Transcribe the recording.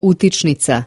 Utičnica.